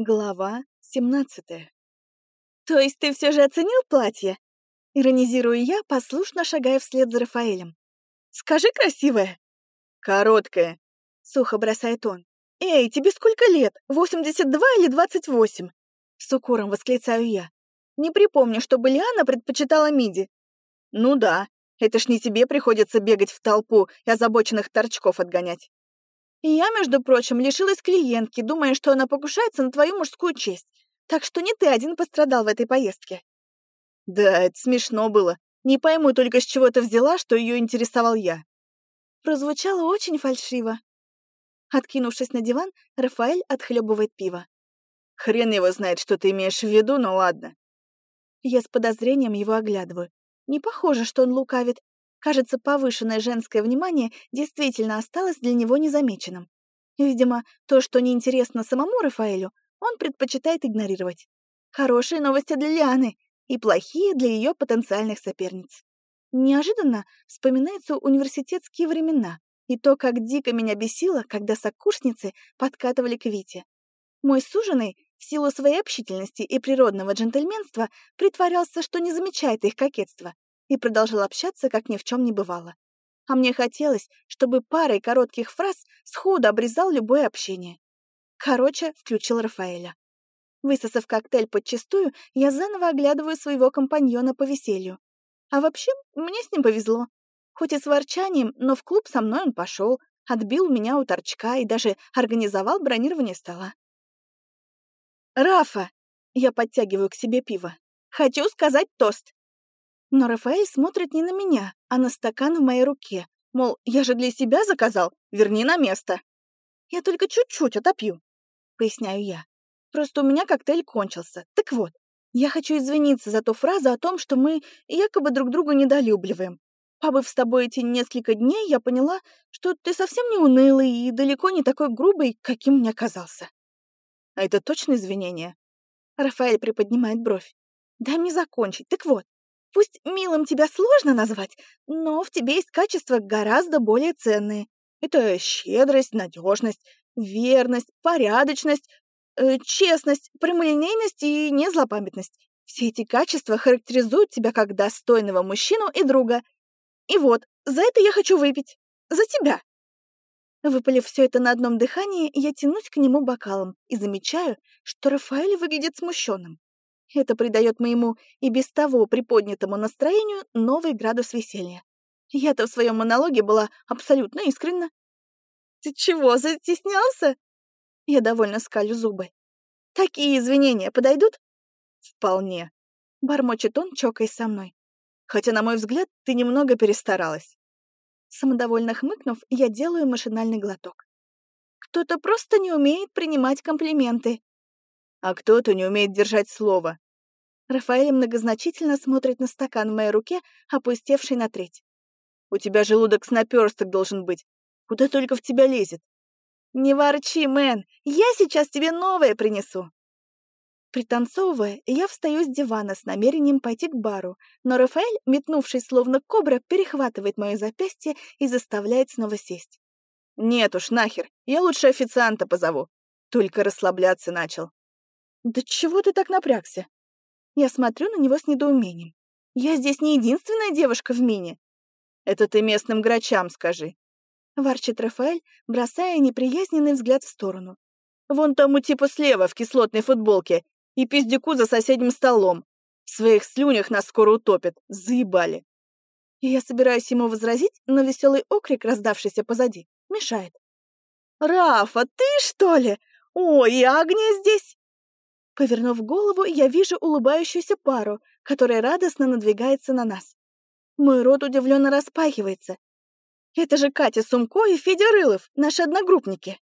Глава 17 «То есть ты все же оценил платье?» Иронизирую я, послушно шагая вслед за Рафаэлем. «Скажи красивое!» «Короткое», — сухо бросает он. «Эй, тебе сколько лет? 82 или 28?» С укором восклицаю я. Не припомню, чтобы Лиана предпочитала миди. «Ну да, это ж не тебе приходится бегать в толпу и озабоченных торчков отгонять». Я, между прочим, лишилась клиентки, думая, что она покушается на твою мужскую честь. Так что не ты один пострадал в этой поездке. Да, это смешно было. Не пойму только, с чего ты взяла, что ее интересовал я. Прозвучало очень фальшиво. Откинувшись на диван, Рафаэль отхлебывает пиво. Хрен его знает, что ты имеешь в виду, но ладно. Я с подозрением его оглядываю. Не похоже, что он лукавит. Кажется, повышенное женское внимание действительно осталось для него незамеченным. Видимо, то, что неинтересно самому Рафаэлю, он предпочитает игнорировать. Хорошие новости для Лианы и плохие для ее потенциальных соперниц. Неожиданно вспоминаются университетские времена и то, как дико меня бесило, когда сокурсницы подкатывали к Вите. Мой суженый, в силу своей общительности и природного джентльменства, притворялся, что не замечает их кокетства, и продолжал общаться, как ни в чем не бывало. А мне хотелось, чтобы парой коротких фраз сходу обрезал любое общение. Короче, включил Рафаэля. Высосав коктейль подчистую, я заново оглядываю своего компаньона по веселью. А вообще, мне с ним повезло. Хоть и с ворчанием, но в клуб со мной он пошел, отбил меня у торчка и даже организовал бронирование стола. «Рафа!» — я подтягиваю к себе пиво. «Хочу сказать тост!» Но Рафаэль смотрит не на меня, а на стакан в моей руке. Мол, я же для себя заказал, верни на место. Я только чуть-чуть отопью, поясняю я. Просто у меня коктейль кончился. Так вот, я хочу извиниться за ту фразу о том, что мы якобы друг друга недолюбливаем. Побыв с тобой эти несколько дней, я поняла, что ты совсем не унылый и далеко не такой грубый, каким мне казался. А это точно извинение? Рафаэль приподнимает бровь. Дай мне закончить. Так вот, Пусть милым тебя сложно назвать, но в тебе есть качества гораздо более ценные. Это щедрость, надежность, верность, порядочность, э, честность, прямолинейность и незлопамятность. Все эти качества характеризуют тебя как достойного мужчину и друга. И вот, за это я хочу выпить. За тебя. Выпалив все это на одном дыхании, я тянусь к нему бокалом и замечаю, что Рафаэль выглядит смущенным. Это придает моему и без того приподнятому настроению новый градус веселья. Я-то в своем монологе была абсолютно искренна. «Ты чего, застеснялся?» Я довольно скалю зубы. «Такие извинения подойдут?» «Вполне», — бормочет он, чокаясь со мной. «Хотя, на мой взгляд, ты немного перестаралась». Самодовольно хмыкнув, я делаю машинальный глоток. «Кто-то просто не умеет принимать комплименты», а кто-то не умеет держать слово. Рафаэль многозначительно смотрит на стакан в моей руке, опустевший на треть. «У тебя желудок с наперсток должен быть. Куда только в тебя лезет?» «Не ворчи, Мэн, я сейчас тебе новое принесу!» Пританцовывая, я встаю с дивана с намерением пойти к бару, но Рафаэль, метнувшись словно кобра, перехватывает мое запястье и заставляет снова сесть. «Нет уж, нахер, я лучше официанта позову. Только расслабляться начал». «Да чего ты так напрягся?» Я смотрю на него с недоумением. «Я здесь не единственная девушка в мини». «Это ты местным грачам скажи», — ворчит Рафаэль, бросая неприязненный взгляд в сторону. «Вон тому типа слева в кислотной футболке и пиздюку за соседним столом. В своих слюнях нас скоро утопят. Заебали». И я собираюсь ему возразить, но веселый окрик, раздавшийся позади, мешает. «Рафа, ты что ли? Ой, и Агния здесь!» Повернув голову, я вижу улыбающуюся пару, которая радостно надвигается на нас. Мой рот удивленно распахивается. Это же Катя Сумко и Федя Рылов, наши одногруппники.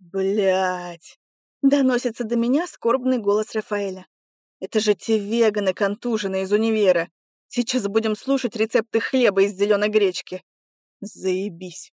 Блять! Доносится до меня скорбный голос Рафаэля. Это же те веганы контуженные из универа. Сейчас будем слушать рецепты хлеба из зеленой гречки. Заебись.